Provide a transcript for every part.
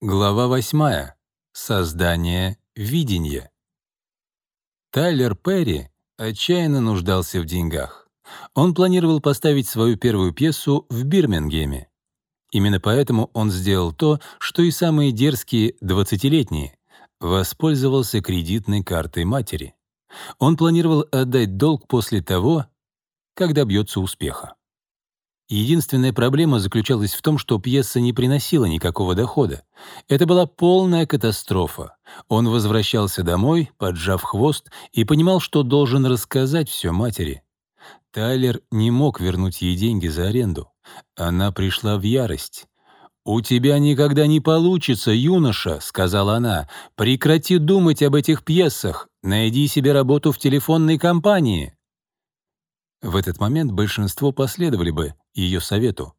Глава 8. Создание видения. Тайлер Перри отчаянно нуждался в деньгах. Он планировал поставить свою первую пьесу в Бирмингеме. Именно поэтому он сделал то, что и самые дерзкие 20-летние — воспользовался кредитной картой матери. Он планировал отдать долг после того, как добьется успеха. Единственная проблема заключалась в том, что пьеса не приносила никакого дохода. Это была полная катастрофа. Он возвращался домой, поджав хвост, и понимал, что должен рассказать все матери. Тайлер не мог вернуть ей деньги за аренду. Она пришла в ярость. «У тебя никогда не получится, юноша», — сказала она. «Прекрати думать об этих пьесах. Найди себе работу в телефонной компании». В этот момент большинство последовали бы ее совету.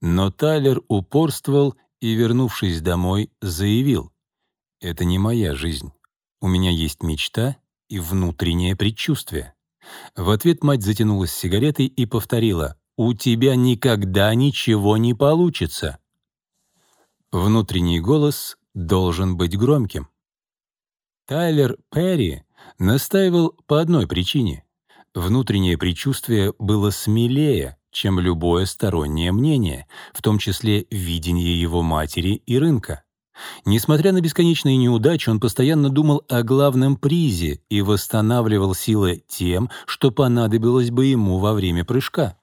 Но Тайлер упорствовал и, вернувшись домой, заявил, «Это не моя жизнь. У меня есть мечта и внутреннее предчувствие». В ответ мать затянулась сигаретой и повторила, «У тебя никогда ничего не получится». Внутренний голос должен быть громким. Тайлер Перри настаивал по одной причине — внутреннее предчувствие было смелее, чем любое стороннее мнение, в том числе видение его матери и рынка. Несмотря на бесконечные неудачи, он постоянно думал о главном призе и восстанавливал силы тем, что понадобилось бы ему во время прыжка.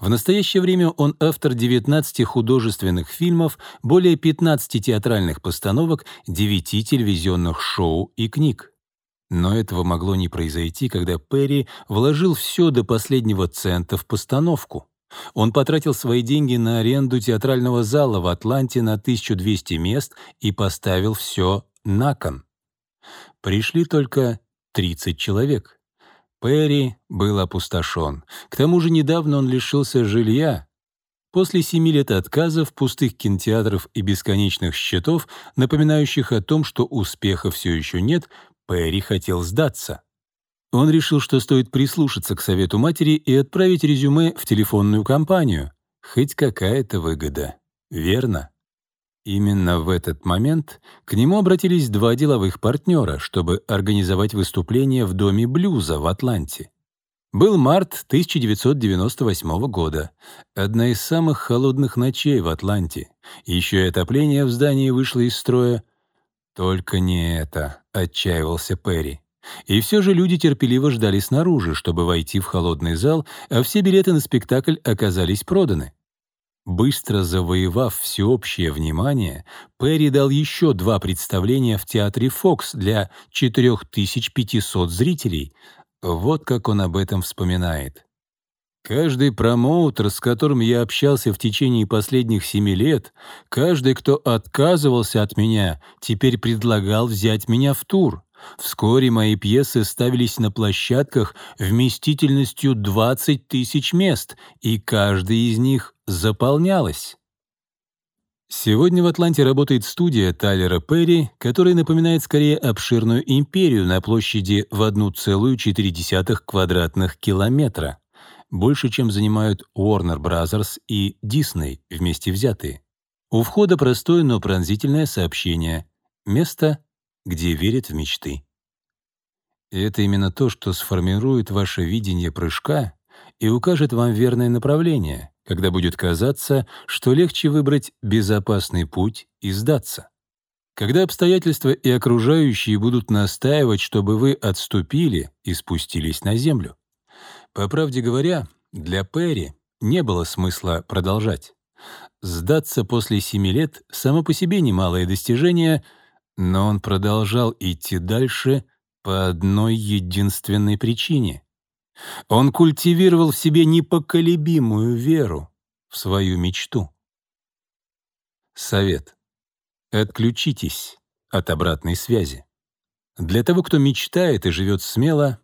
В настоящее время он автор 19 художественных фильмов, более 15 театральных постановок, 9 телевизионных шоу и книг. Но этого могло не произойти, когда Перри вложил все до последнего цента в постановку. Он потратил свои деньги на аренду театрального зала в Атланте на 1200 мест и поставил все на кон. Пришли только 30 человек. Перри был опустошен. К тому же недавно он лишился жилья. После семи лет отказов, пустых кинотеатров и бесконечных счетов, напоминающих о том, что успеха все еще нет, Перри хотел сдаться. Он решил, что стоит прислушаться к совету матери и отправить резюме в телефонную компанию. Хоть какая-то выгода. Верно? Именно в этот момент к нему обратились два деловых партнера, чтобы организовать выступление в Доме блюза в Атланте. Был март 1998 года, одна из самых холодных ночей в Атланте. Еще и отопление в здании вышло из строя, «Только не это», — отчаивался Перри. И все же люди терпеливо ждали снаружи, чтобы войти в холодный зал, а все билеты на спектакль оказались проданы. Быстро завоевав всеобщее внимание, Перри дал еще два представления в театре «Фокс» для 4500 зрителей. Вот как он об этом вспоминает. Каждый промоутер, с которым я общался в течение последних семи лет, каждый, кто отказывался от меня, теперь предлагал взять меня в тур. Вскоре мои пьесы ставились на площадках вместительностью 20 тысяч мест, и каждая из них заполнялась. Сегодня в Атланте работает студия Тайлера Перри, которая напоминает скорее обширную империю на площади в 1,4 квадратных километра больше, чем занимают Warner Bros. и Disney вместе взятые. У входа простое, но пронзительное сообщение. Место, где верят в мечты. И это именно то, что сформирует ваше видение прыжка и укажет вам верное направление, когда будет казаться, что легче выбрать безопасный путь и сдаться. Когда обстоятельства и окружающие будут настаивать, чтобы вы отступили и спустились на землю. По правде говоря, для Перри не было смысла продолжать. Сдаться после семи лет — само по себе немалое достижение, но он продолжал идти дальше по одной единственной причине. Он культивировал в себе непоколебимую веру в свою мечту. Совет. Отключитесь от обратной связи. Для того, кто мечтает и живет смело,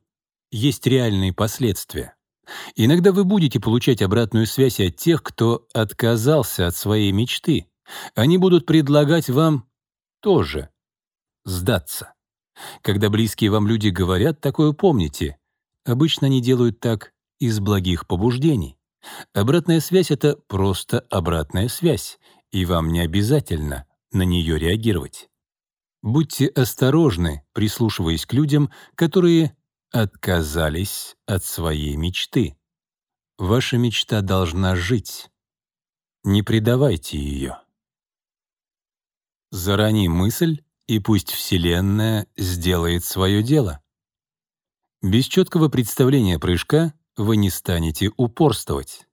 есть реальные последствия. Иногда вы будете получать обратную связь от тех, кто отказался от своей мечты. Они будут предлагать вам тоже сдаться. Когда близкие вам люди говорят такое, помните, обычно они делают так из благих побуждений. Обратная связь — это просто обратная связь, и вам не обязательно на нее реагировать. Будьте осторожны, прислушиваясь к людям, которые отказались от своей мечты. Ваша мечта должна жить. Не предавайте ее. Зарани мысль, и пусть Вселенная сделает свое дело. Без четкого представления прыжка вы не станете упорствовать.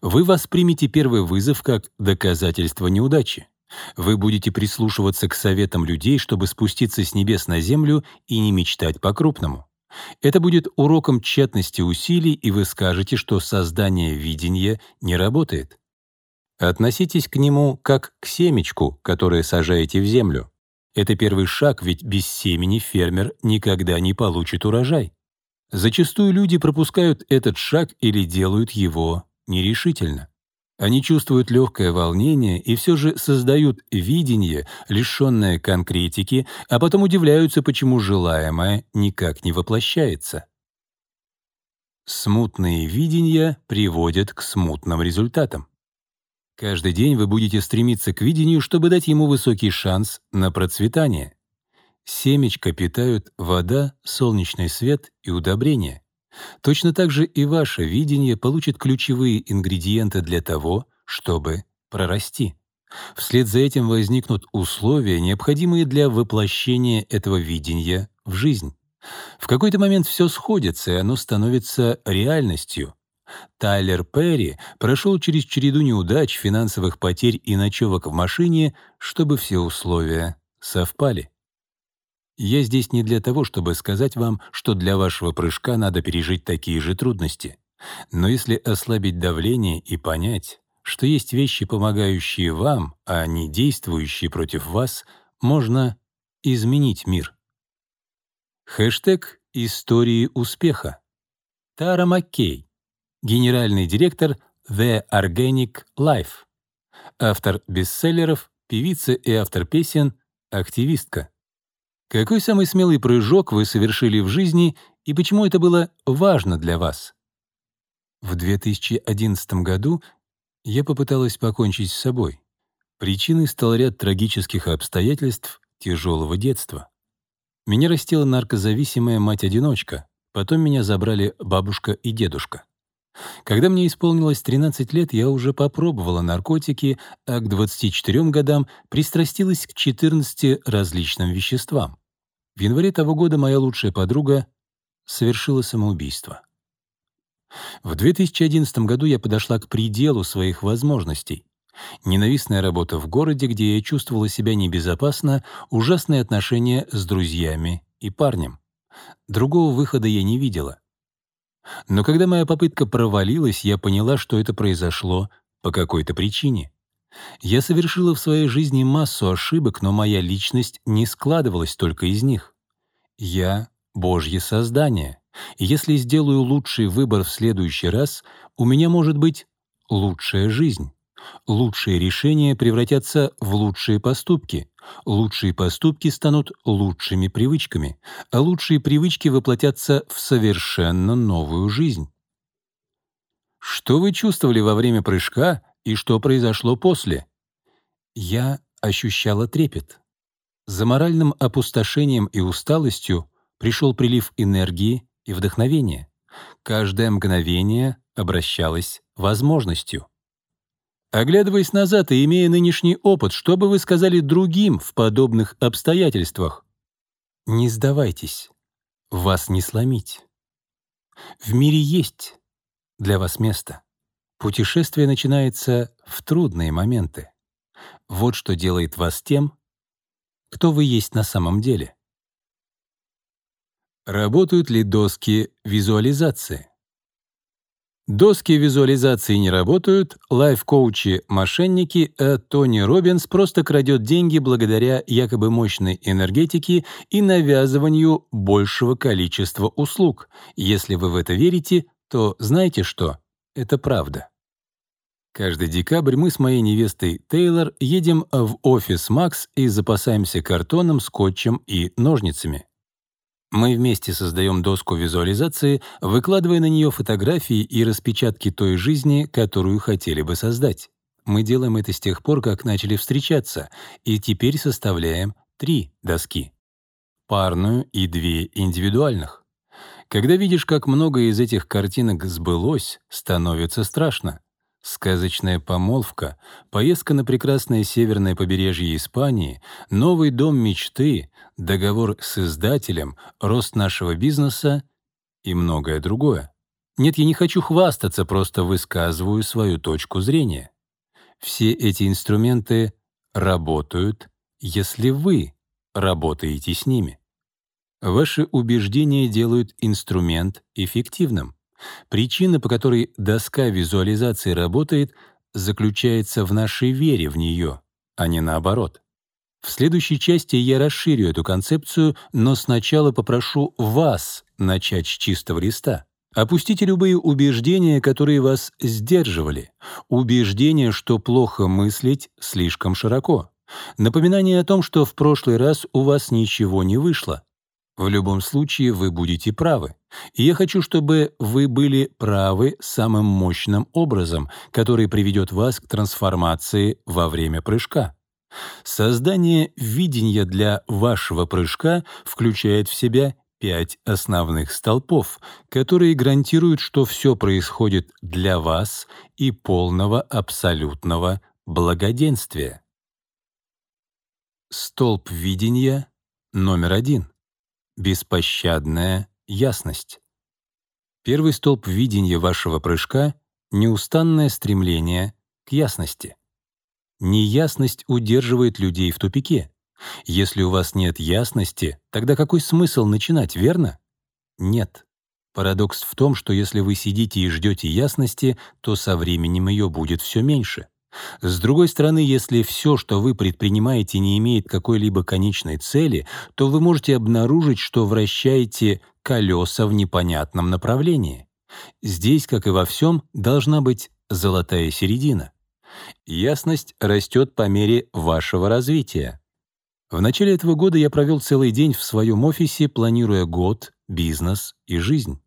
Вы воспримете первый вызов как доказательство неудачи. Вы будете прислушиваться к советам людей, чтобы спуститься с небес на землю и не мечтать по-крупному. Это будет уроком тщетности усилий, и вы скажете, что создание видения не работает. Относитесь к нему как к семечку, которое сажаете в землю. Это первый шаг, ведь без семени фермер никогда не получит урожай. Зачастую люди пропускают этот шаг или делают его нерешительно. Они чувствуют легкое волнение и все же создают видение, лишенное конкретики, а потом удивляются, почему желаемое никак не воплощается. Смутные видения приводят к смутным результатам. Каждый день вы будете стремиться к видению, чтобы дать ему высокий шанс на процветание. Семечко питают вода, солнечный свет и удобрения. Точно так же и ваше видение получит ключевые ингредиенты для того, чтобы прорасти. Вслед за этим возникнут условия, необходимые для воплощения этого видения в жизнь. В какой-то момент все сходится, и оно становится реальностью. Тайлер Перри прошел через череду неудач, финансовых потерь и ночевок в машине, чтобы все условия совпали. Я здесь не для того, чтобы сказать вам, что для вашего прыжка надо пережить такие же трудности. Но если ослабить давление и понять, что есть вещи, помогающие вам, а не действующие против вас, можно изменить мир. Хэштег «Истории успеха». Тара Маккей, генеральный директор The Organic Life, автор бестселлеров, певица и автор песен, активистка. Какой самый смелый прыжок вы совершили в жизни и почему это было важно для вас? В 2011 году я попыталась покончить с собой. Причиной стал ряд трагических обстоятельств тяжелого детства. Меня растила наркозависимая мать-одиночка, потом меня забрали бабушка и дедушка. Когда мне исполнилось 13 лет, я уже попробовала наркотики, а к 24 годам пристрастилась к 14 различным веществам. В январе того года моя лучшая подруга совершила самоубийство. В 2011 году я подошла к пределу своих возможностей. Ненавистная работа в городе, где я чувствовала себя небезопасно, ужасные отношения с друзьями и парнем. Другого выхода я не видела. Но когда моя попытка провалилась, я поняла, что это произошло по какой-то причине. Я совершила в своей жизни массу ошибок, но моя личность не складывалась только из них. Я — Божье создание, если сделаю лучший выбор в следующий раз, у меня может быть лучшая жизнь. Лучшие решения превратятся в лучшие поступки. Лучшие поступки станут лучшими привычками, а лучшие привычки воплотятся в совершенно новую жизнь. Что вы чувствовали во время прыжка и что произошло после? Я ощущала трепет. За моральным опустошением и усталостью пришел прилив энергии и вдохновения. Каждое мгновение обращалось возможностью. Оглядываясь назад и имея нынешний опыт, что бы вы сказали другим в подобных обстоятельствах? Не сдавайтесь, вас не сломить. В мире есть для вас место. Путешествие начинается в трудные моменты. Вот что делает вас тем, кто вы есть на самом деле. Работают ли доски визуализации? Доски визуализации не работают, лайф-коучи — мошенники, а Тони Робинс просто крадет деньги благодаря якобы мощной энергетике и навязыванию большего количества услуг. Если вы в это верите, то знаете что? Это правда. Каждый декабрь мы с моей невестой Тейлор едем в офис Макс и запасаемся картоном, скотчем и ножницами. Мы вместе создаем доску визуализации, выкладывая на нее фотографии и распечатки той жизни, которую хотели бы создать. Мы делаем это с тех пор, как начали встречаться, и теперь составляем три доски. Парную и две индивидуальных. Когда видишь, как много из этих картинок сбылось, становится страшно. Сказочная помолвка, поездка на прекрасное северное побережье Испании, новый дом мечты, договор с издателем, рост нашего бизнеса и многое другое. Нет, я не хочу хвастаться, просто высказываю свою точку зрения. Все эти инструменты работают, если вы работаете с ними. Ваши убеждения делают инструмент эффективным. Причина, по которой доска визуализации работает, заключается в нашей вере в нее, а не наоборот. В следующей части я расширю эту концепцию, но сначала попрошу вас начать с чистого листа. Опустите любые убеждения, которые вас сдерживали. Убеждение, что плохо мыслить слишком широко. Напоминание о том, что в прошлый раз у вас ничего не вышло. В любом случае вы будете правы. И я хочу, чтобы вы были правы самым мощным образом, который приведет вас к трансформации во время прыжка. Создание видения для вашего прыжка включает в себя пять основных столпов, которые гарантируют, что все происходит для вас и полного абсолютного благоденствия. Столб видения номер один — Беспощадная ясность. Первый столб видения вашего прыжка — неустанное стремление к ясности. Неясность удерживает людей в тупике. Если у вас нет ясности, тогда какой смысл начинать, верно? Нет. Парадокс в том, что если вы сидите и ждете ясности, то со временем ее будет все меньше. С другой стороны, если все, что вы предпринимаете, не имеет какой-либо конечной цели, то вы можете обнаружить, что вращаете колеса в непонятном направлении. Здесь, как и во всем, должна быть золотая середина. Ясность растет по мере вашего развития. В начале этого года я провел целый день в своем офисе, планируя год, бизнес и жизнь.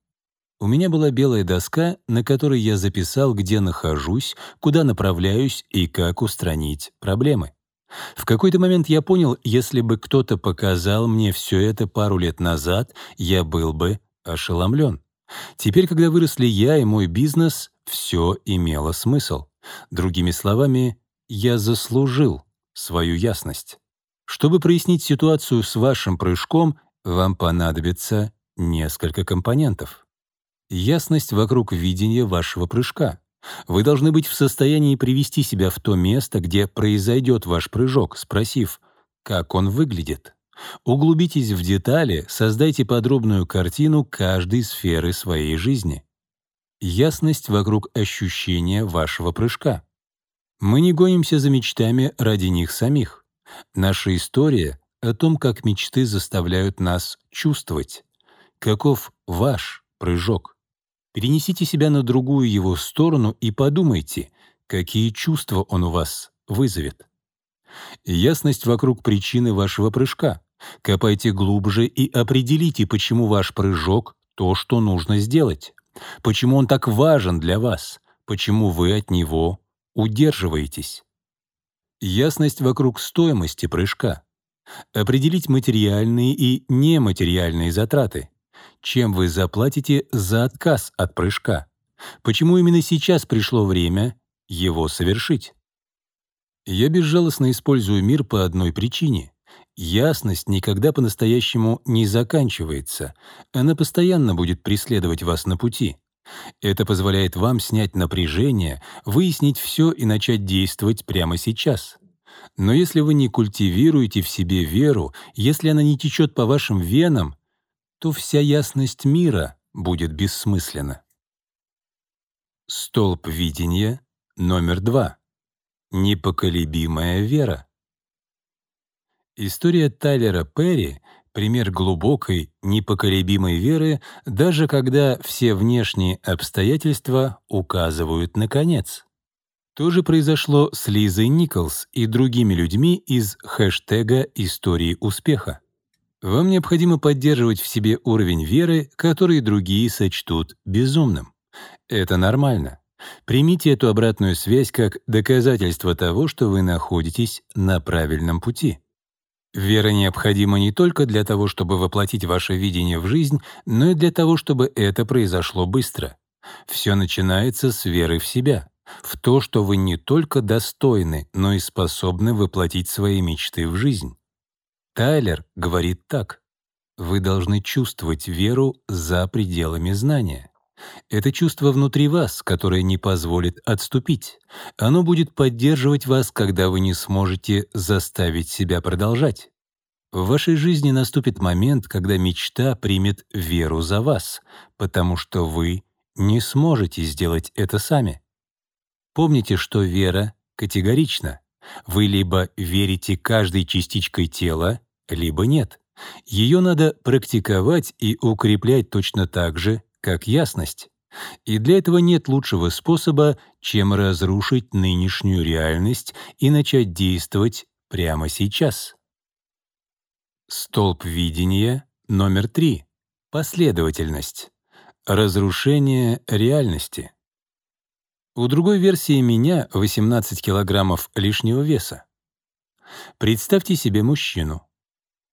У меня была белая доска, на которой я записал, где нахожусь, куда направляюсь и как устранить проблемы. В какой-то момент я понял, если бы кто-то показал мне все это пару лет назад, я был бы ошеломлен. Теперь, когда выросли я и мой бизнес, все имело смысл. Другими словами, я заслужил свою ясность. Чтобы прояснить ситуацию с вашим прыжком, вам понадобится несколько компонентов ясность вокруг видения вашего прыжка. Вы должны быть в состоянии привести себя в то место, где произойдет ваш прыжок, спросив, как он выглядит. Углубитесь в детали, создайте подробную картину каждой сферы своей жизни. Ясность вокруг ощущения вашего прыжка. Мы не гонимся за мечтами ради них самих. Наша история о том, как мечты заставляют нас чувствовать. Каков ваш прыжок? Перенесите себя на другую его сторону и подумайте, какие чувства он у вас вызовет. Ясность вокруг причины вашего прыжка. Копайте глубже и определите, почему ваш прыжок — то, что нужно сделать. Почему он так важен для вас, почему вы от него удерживаетесь. Ясность вокруг стоимости прыжка. Определить материальные и нематериальные затраты чем вы заплатите за отказ от прыжка. Почему именно сейчас пришло время его совершить? Я безжалостно использую мир по одной причине. Ясность никогда по-настоящему не заканчивается. Она постоянно будет преследовать вас на пути. Это позволяет вам снять напряжение, выяснить все и начать действовать прямо сейчас. Но если вы не культивируете в себе веру, если она не течет по вашим венам, то вся ясность мира будет бессмысленна. Столб видения номер два. Непоколебимая вера. История Тайлера Перри — пример глубокой, непоколебимой веры, даже когда все внешние обстоятельства указывают на конец. То же произошло с Лизой Николс и другими людьми из хэштега «Истории успеха». Вам необходимо поддерживать в себе уровень веры, который другие сочтут безумным. Это нормально. Примите эту обратную связь как доказательство того, что вы находитесь на правильном пути. Вера необходима не только для того, чтобы воплотить ваше видение в жизнь, но и для того, чтобы это произошло быстро. Все начинается с веры в себя, в то, что вы не только достойны, но и способны воплотить свои мечты в жизнь. Тайлер говорит так. Вы должны чувствовать веру за пределами знания. Это чувство внутри вас, которое не позволит отступить. Оно будет поддерживать вас, когда вы не сможете заставить себя продолжать. В вашей жизни наступит момент, когда мечта примет веру за вас, потому что вы не сможете сделать это сами. Помните, что вера категорична. Вы либо верите каждой частичкой тела, либо нет. Ее надо практиковать и укреплять точно так же, как ясность. И для этого нет лучшего способа, чем разрушить нынешнюю реальность и начать действовать прямо сейчас. Столб видения номер три. Последовательность. Разрушение реальности. У другой версии меня 18 килограммов лишнего веса. Представьте себе мужчину.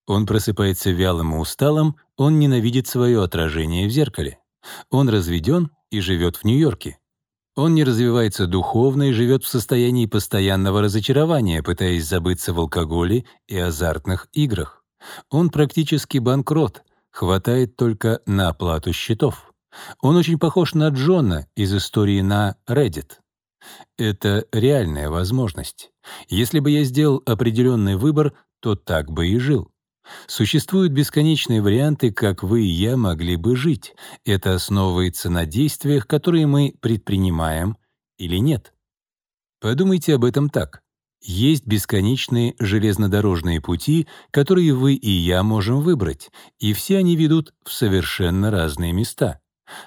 Он просыпается вялым и усталым, он ненавидит свое отражение в зеркале. Он разведен и живет в Нью-Йорке. Он не развивается духовно и живет в состоянии постоянного разочарования, пытаясь забыться в алкоголе и азартных играх. Он практически банкрот, хватает только на оплату счетов. Он очень похож на Джона из истории на Reddit. Это реальная возможность. Если бы я сделал определенный выбор, то так бы и жил. Существуют бесконечные варианты, как вы и я могли бы жить. Это основывается на действиях, которые мы предпринимаем или нет. Подумайте об этом так. Есть бесконечные железнодорожные пути, которые вы и я можем выбрать, и все они ведут в совершенно разные места.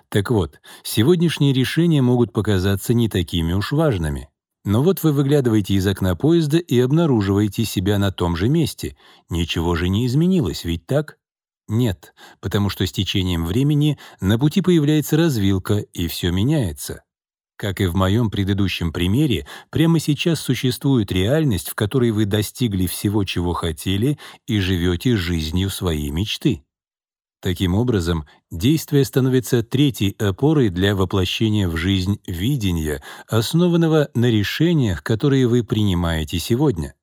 Так вот, сегодняшние решения могут показаться не такими уж важными. Но вот вы выглядываете из окна поезда и обнаруживаете себя на том же месте. Ничего же не изменилось, ведь так? Нет, потому что с течением времени на пути появляется развилка, и все меняется. Как и в моем предыдущем примере, прямо сейчас существует реальность, в которой вы достигли всего, чего хотели, и живете жизнью своей мечты. Таким образом, действие становится третьей опорой для воплощения в жизнь видения, основанного на решениях, которые вы принимаете сегодня.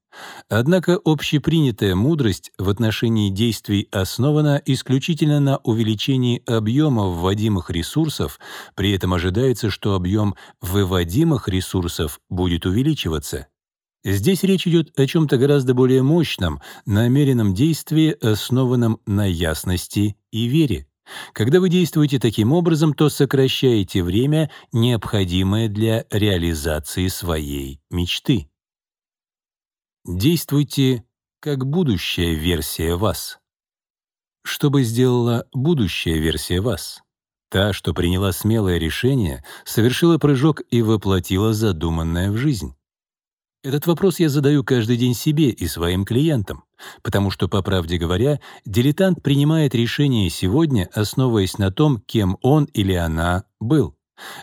Однако общепринятая мудрость в отношении действий основана исключительно на увеличении объема вводимых ресурсов, при этом ожидается, что объем выводимых ресурсов будет увеличиваться. Здесь речь идет о чем-то гораздо более мощном, намеренном действии, основанном на ясности и вере. Когда вы действуете таким образом, то сокращаете время, необходимое для реализации своей мечты. Действуйте как будущая версия вас. Что бы сделала будущая версия вас? Та, что приняла смелое решение, совершила прыжок и воплотила задуманное в жизнь. Этот вопрос я задаю каждый день себе и своим клиентам, потому что, по правде говоря, дилетант принимает решение сегодня, основываясь на том, кем он или она был.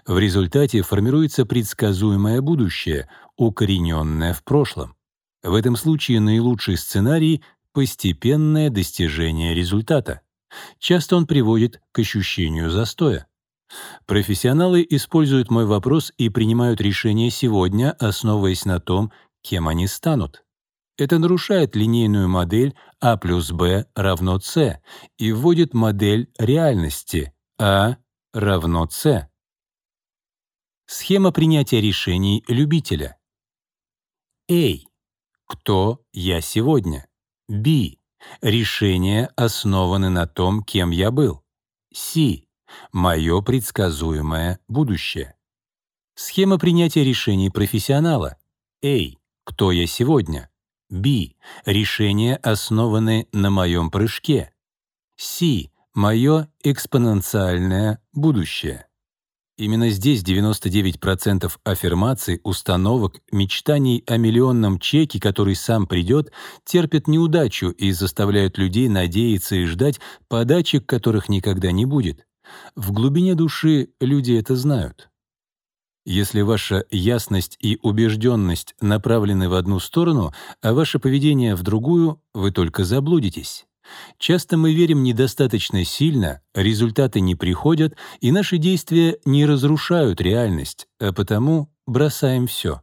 В результате формируется предсказуемое будущее, укорененное в прошлом. В этом случае наилучший сценарий — постепенное достижение результата. Часто он приводит к ощущению застоя. Профессионалы используют мой вопрос и принимают решения сегодня, основываясь на том, кем они станут. Это нарушает линейную модель А плюс Б равно С и вводит модель реальности А равно С. Схема принятия решений любителя. А. Кто я сегодня? Б. Решения основаны на том, кем я был. С. Мое предсказуемое будущее. Схема принятия решений профессионала. А. Кто я сегодня? Б. Решения основаны на моем прыжке. С. Мое экспоненциальное будущее. Именно здесь 99% аффирмаций, установок, мечтаний о миллионном чеке, который сам придет, терпят неудачу и заставляют людей надеяться и ждать подачек, которых никогда не будет. В глубине души люди это знают. Если ваша ясность и убежденность направлены в одну сторону, а ваше поведение в другую, вы только заблудитесь. Часто мы верим недостаточно сильно, результаты не приходят, и наши действия не разрушают реальность, а потому бросаем все.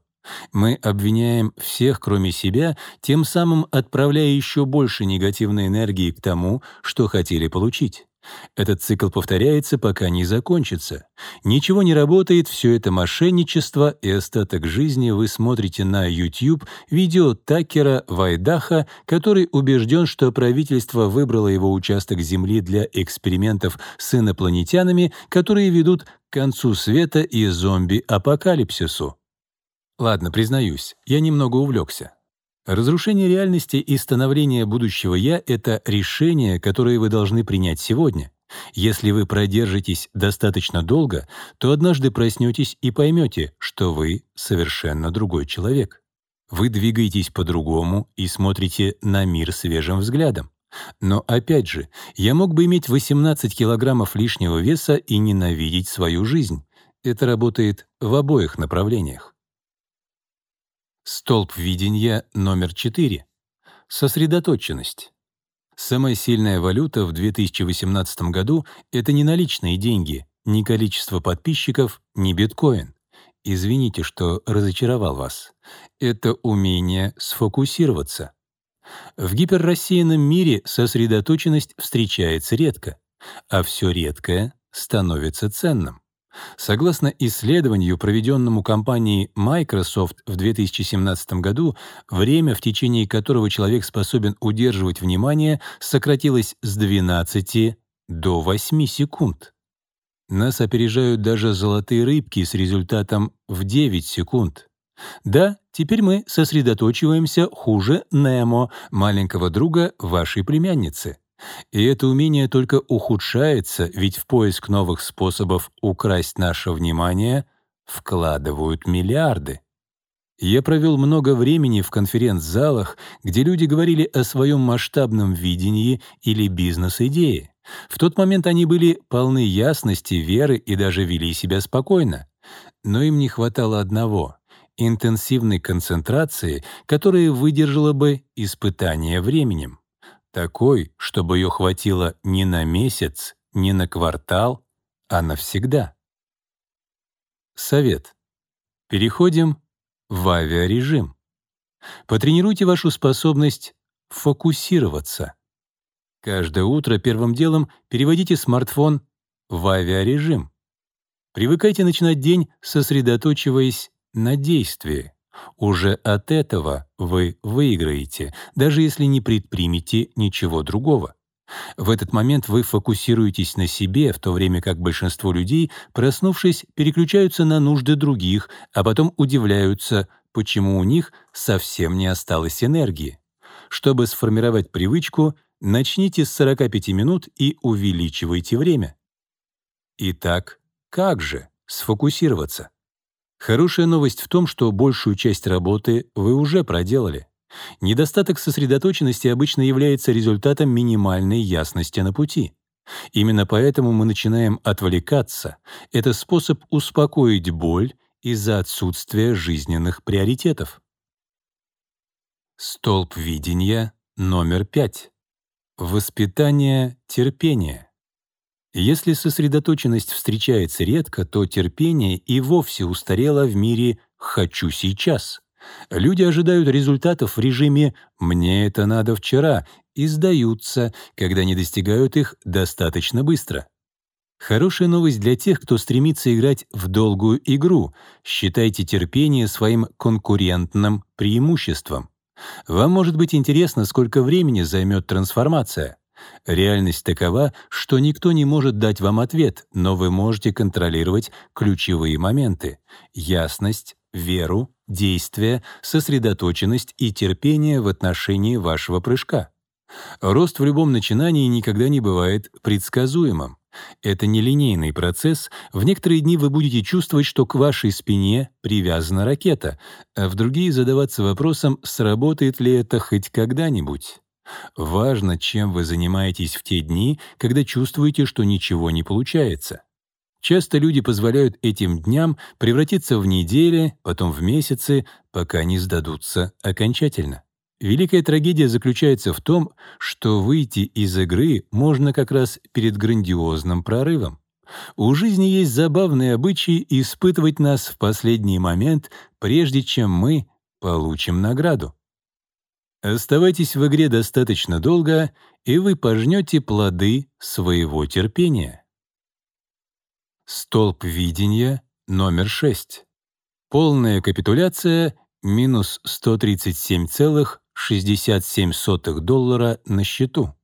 Мы обвиняем всех, кроме себя, тем самым отправляя еще больше негативной энергии к тому, что хотели получить. Этот цикл повторяется, пока не закончится. Ничего не работает, все это мошенничество, и остаток жизни вы смотрите на YouTube видео Такера Вайдаха, который убежден, что правительство выбрало его участок Земли для экспериментов с инопланетянами, которые ведут к концу света и зомби-апокалипсису. Ладно, признаюсь, я немного увлекся. Разрушение реальности и становление будущего «я» — это решение, которое вы должны принять сегодня. Если вы продержитесь достаточно долго, то однажды проснетесь и поймете, что вы совершенно другой человек. Вы двигаетесь по-другому и смотрите на мир свежим взглядом. Но опять же, я мог бы иметь 18 килограммов лишнего веса и ненавидеть свою жизнь. Это работает в обоих направлениях. Столб видения номер 4. Сосредоточенность. Самая сильная валюта в 2018 году — это не наличные деньги, не количество подписчиков, не биткоин. Извините, что разочаровал вас. Это умение сфокусироваться. В гиперрассеянном мире сосредоточенность встречается редко, а все редкое становится ценным. Согласно исследованию, проведенному компанией Microsoft в 2017 году, время, в течение которого человек способен удерживать внимание, сократилось с 12 до 8 секунд. Нас опережают даже золотые рыбки с результатом в 9 секунд. Да, теперь мы сосредоточиваемся хуже Немо, маленького друга вашей племянницы. И это умение только ухудшается, ведь в поиск новых способов украсть наше внимание вкладывают миллиарды. Я провел много времени в конференц-залах, где люди говорили о своем масштабном видении или бизнес-идее. В тот момент они были полны ясности, веры и даже вели себя спокойно. Но им не хватало одного — интенсивной концентрации, которая выдержала бы испытание временем. Такой, чтобы ее хватило не на месяц, не на квартал, а навсегда. Совет. Переходим в авиарежим. Потренируйте вашу способность фокусироваться. Каждое утро первым делом переводите смартфон в авиарежим. Привыкайте начинать день, сосредоточиваясь на действии. Уже от этого вы выиграете, даже если не предпримете ничего другого. В этот момент вы фокусируетесь на себе, в то время как большинство людей, проснувшись, переключаются на нужды других, а потом удивляются, почему у них совсем не осталось энергии. Чтобы сформировать привычку, начните с 45 минут и увеличивайте время. Итак, как же сфокусироваться? Хорошая новость в том, что большую часть работы вы уже проделали. Недостаток сосредоточенности обычно является результатом минимальной ясности на пути. Именно поэтому мы начинаем отвлекаться. Это способ успокоить боль из-за отсутствия жизненных приоритетов. Столб видения номер пять. Воспитание терпения. Если сосредоточенность встречается редко, то терпение и вовсе устарело в мире «хочу сейчас». Люди ожидают результатов в режиме «мне это надо вчера» и сдаются, когда не достигают их достаточно быстро. Хорошая новость для тех, кто стремится играть в долгую игру. Считайте терпение своим конкурентным преимуществом. Вам может быть интересно, сколько времени займет трансформация. Реальность такова, что никто не может дать вам ответ, но вы можете контролировать ключевые моменты — ясность, веру, действие, сосредоточенность и терпение в отношении вашего прыжка. Рост в любом начинании никогда не бывает предсказуемым. Это нелинейный процесс. В некоторые дни вы будете чувствовать, что к вашей спине привязана ракета, а в другие задаваться вопросом, сработает ли это хоть когда-нибудь. Важно, чем вы занимаетесь в те дни, когда чувствуете, что ничего не получается. Часто люди позволяют этим дням превратиться в недели, потом в месяцы, пока не сдадутся окончательно. Великая трагедия заключается в том, что выйти из игры можно как раз перед грандиозным прорывом. У жизни есть забавные обычаи испытывать нас в последний момент, прежде чем мы получим награду. Оставайтесь в игре достаточно долго, и вы пожнете плоды своего терпения. Столб видения номер 6. Полная капитуляция минус 137,67 доллара на счету.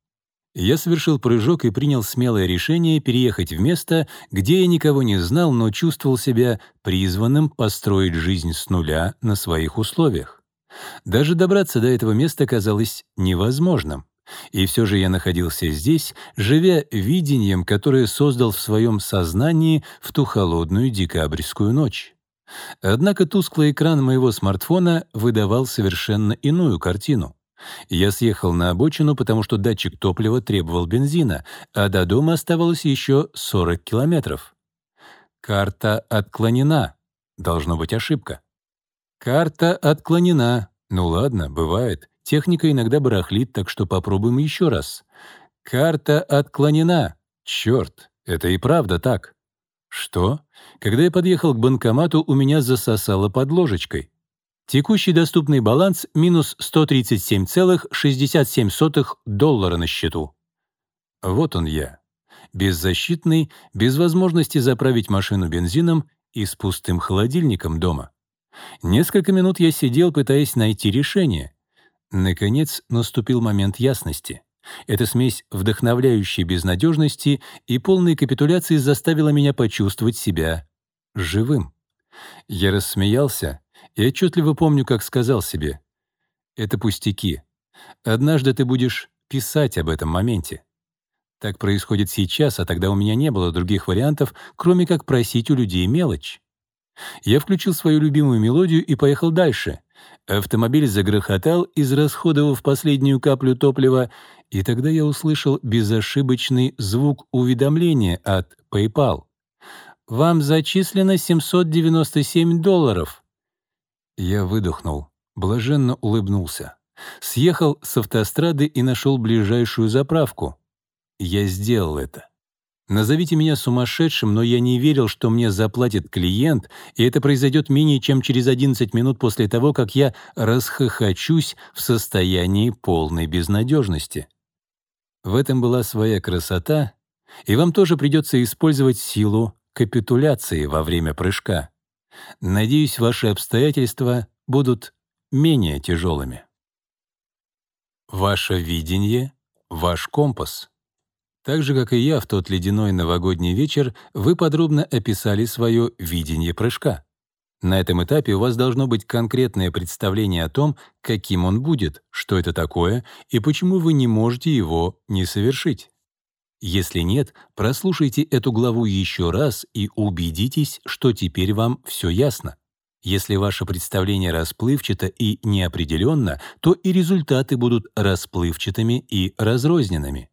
Я совершил прыжок и принял смелое решение переехать в место, где я никого не знал, но чувствовал себя призванным построить жизнь с нуля на своих условиях. Даже добраться до этого места казалось невозможным. И все же я находился здесь, живя видением, которое создал в своем сознании в ту холодную декабрьскую ночь. Однако тусклый экран моего смартфона выдавал совершенно иную картину. Я съехал на обочину, потому что датчик топлива требовал бензина, а до дома оставалось еще 40 километров. Карта отклонена. Должно быть ошибка. Карта отклонена. Ну ладно, бывает. Техника иногда барахлит, так что попробуем еще раз. Карта отклонена. Черт, это и правда так. Что? Когда я подъехал к банкомату, у меня засосало под ложечкой. Текущий доступный баланс — минус 137,67 доллара на счету. Вот он я. Беззащитный, без возможности заправить машину бензином и с пустым холодильником дома. Несколько минут я сидел, пытаясь найти решение. Наконец наступил момент ясности. Эта смесь вдохновляющей безнадежности и полной капитуляции заставила меня почувствовать себя живым. Я рассмеялся и отчетливо помню, как сказал себе, «Это пустяки. Однажды ты будешь писать об этом моменте». Так происходит сейчас, а тогда у меня не было других вариантов, кроме как просить у людей мелочь. Я включил свою любимую мелодию и поехал дальше. Автомобиль загрохотал, израсходовав последнюю каплю топлива, и тогда я услышал безошибочный звук уведомления от PayPal. «Вам зачислено 797 долларов». Я выдохнул, блаженно улыбнулся. Съехал с автострады и нашел ближайшую заправку. Я сделал это. Назовите меня сумасшедшим, но я не верил, что мне заплатит клиент, и это произойдет менее чем через 11 минут после того, как я расхохочусь в состоянии полной безнадежности. В этом была своя красота, и вам тоже придется использовать силу капитуляции во время прыжка. Надеюсь, ваши обстоятельства будут менее тяжелыми. Ваше видение — ваш компас. Так же, как и я в тот ледяной новогодний вечер, вы подробно описали свое видение прыжка. На этом этапе у вас должно быть конкретное представление о том, каким он будет, что это такое и почему вы не можете его не совершить. Если нет, прослушайте эту главу еще раз и убедитесь, что теперь вам все ясно. Если ваше представление расплывчато и неопределенно, то и результаты будут расплывчатыми и разрозненными.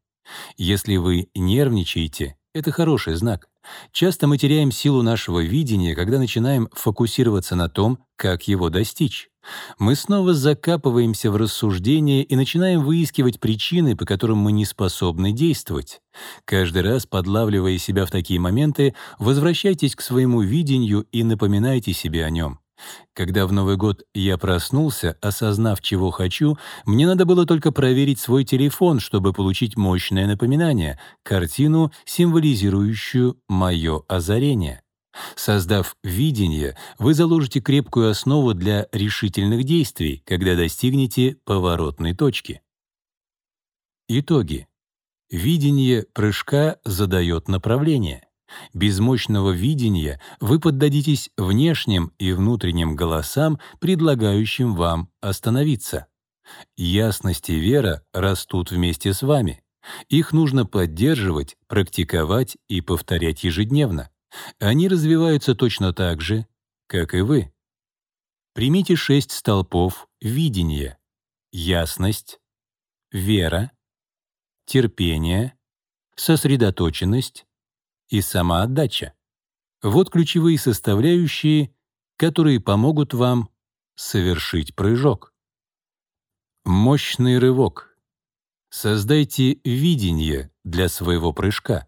Если вы нервничаете, это хороший знак. Часто мы теряем силу нашего видения, когда начинаем фокусироваться на том, как его достичь. Мы снова закапываемся в рассуждения и начинаем выискивать причины, по которым мы не способны действовать. Каждый раз, подлавливая себя в такие моменты, возвращайтесь к своему видению и напоминайте себе о нем. Когда в Новый год я проснулся, осознав, чего хочу, мне надо было только проверить свой телефон, чтобы получить мощное напоминание, картину, символизирующую мое озарение. Создав видение, вы заложите крепкую основу для решительных действий, когда достигнете поворотной точки. Итоги. Видение прыжка задает направление. Без мощного видения вы поддадитесь внешним и внутренним голосам, предлагающим вам остановиться. Ясность и вера растут вместе с вами. Их нужно поддерживать, практиковать и повторять ежедневно. Они развиваются точно так же, как и вы. Примите шесть столпов видения. Ясность, вера, терпение, сосредоточенность, и самоотдача. Вот ключевые составляющие, которые помогут вам совершить прыжок. Мощный рывок. Создайте видение для своего прыжка.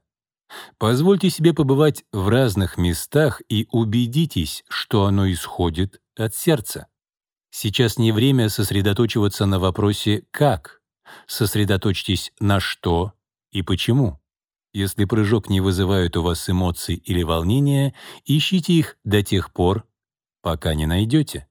Позвольте себе побывать в разных местах и убедитесь, что оно исходит от сердца. Сейчас не время сосредоточиваться на вопросе «как?». Сосредоточьтесь на что и почему. Если прыжок не вызывает у вас эмоций или волнения, ищите их до тех пор, пока не найдете.